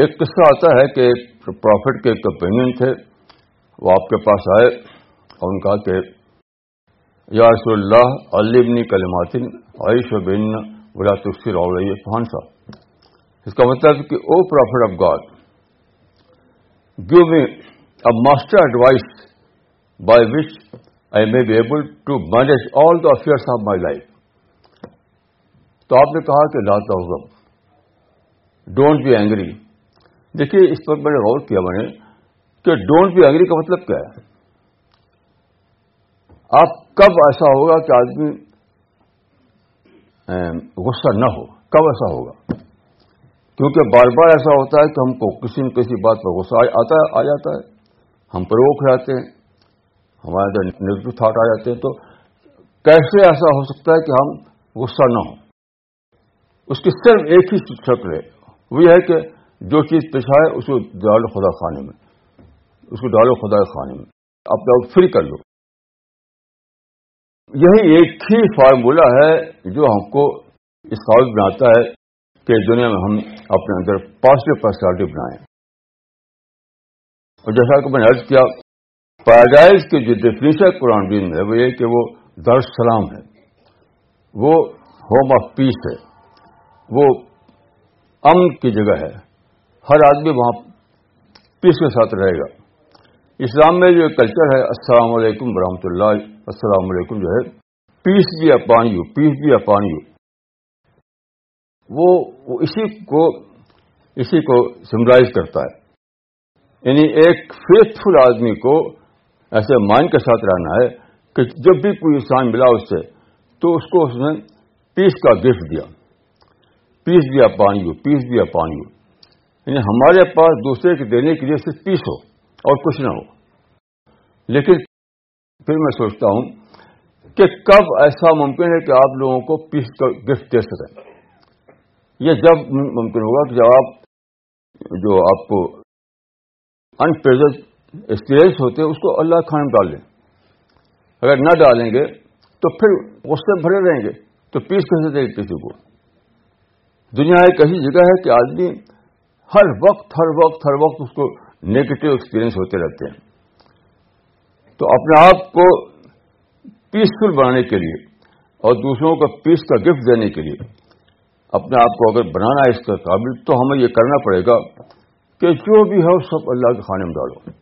ایک قصہ آتا ہے کہ پروفٹ کے کمپینین تھے، وہ آپ کے پاس آئے اور ان کہا کہ، یا رسول اللہ، علمنی کلماتن عائش و بین بلا تفصیل اور رہی اس کا مطلب کہ، O prophet of God, give me a master advice by which I may be able to manage all the affairs of my life. تو آپ نے کہا کہ لاتا ہوگا ڈونٹ بی اینگری دیکھیے، اس پر میں نے غور کیا، میں نے کہ ڈونٹ بی اینگری کا مطلب کیا ہے؟ آپ کب ایسا ہوگا کہ آدمی غصہ نہ ہو؟ کب ایسا ہوگا؟ کیونکہ بار بار ایسا ہوتا ہے کہ ہم کو کسی نہ کسی بات پر غصہ آتا آ جاتا ہے۔ ہم پر روک جاتے ہیں، ہمارے اندر نگیٹو تھاٹ آ جاتے ہیں۔ تو کیسے ایسا ہو سکتا ہے کہ ہم غصہ نہ ہوں؟ اس کی صرف ایک ہی شکل ہے، وہ یہ ہے کہ جو چیز پیش آئے اس کو ڈالو خدا خانے میں۔ اس کو ڈالو خدا خانے میں۔ آپ فری کر لو۔ یہی ایک ہی فارمولا ہے جو ہم کو اس قابل بناتا ہے کہ دنیا میں ہم اپنے اندر پازیٹو پرسنالٹی بنائیں۔ اور جیسا کہ میں نے ارد کیا پیراڈائز کی جو ڈیفینیشن قرآن دین ہے، وہ یہ کہ وہ در سلام ہے۔ وہ ہوم آف پیس ہے۔ وہ امن کی جگہ ہے۔ ہر آدمی وہاں پیس کے ساتھ رہے گا۔ اسلام میں جو کلچر ہے، السلام علیکم ورحمۃ اللہ، السلام علیکم جو ہے پیس بھی اپان یو پیس بھی اپان یو وہ اسی کو اسی کو سمرائز کرتا ہے۔ یعنی ایک فیتھ فل آدمی کو ایسے مائنڈ کے ساتھ رہنا ہے کہ جب بھی کوئی انسان ملا اس سے، تو اس کو اس نے پیس کا گفٹ دیا۔ پیس بھی اپان یو پیس بھی اپان یو یعنی ہمارے پاس دوسرے کے دینے کے لیے صرف پیس ہو اور کچھ نہ ہو۔ لیکن پھر میں سوچتا ہوں کہ کب ایسا ممکن ہے کہ آپ لوگوں کو پیس کا گفٹ دے سکیں۔ یہ جب ممکن ہوگا کہ جب آپ جو آپ کو انپریزنٹ ایکسپیرئنس ہوتے ہیں، اس کو اللہ خان میں ڈال دیں اگر نہ ڈالیں گے تو پھر اس سے بھرے رہیں گے۔ تو پیس کیسے دے کسی کو؟ دنیا ایک ایسی جگہ ہے کہ آدمی ہر وقت ہر وقت ہر وقت اس کو نیگیٹو ایکسپیرئنس ہوتے رہتے ہیں۔ تو اپنے آپ کو پیسفل بنانے کے لیے اور دوسروں کو پیس کا گفٹ دینے کے لیے اپنے آپ کو اگر بنانا ہے اس کا قابل، تو ہمیں یہ کرنا پڑے گا کہ جو بھی ہے سب اللہ کے کھانے میں ڈالو۔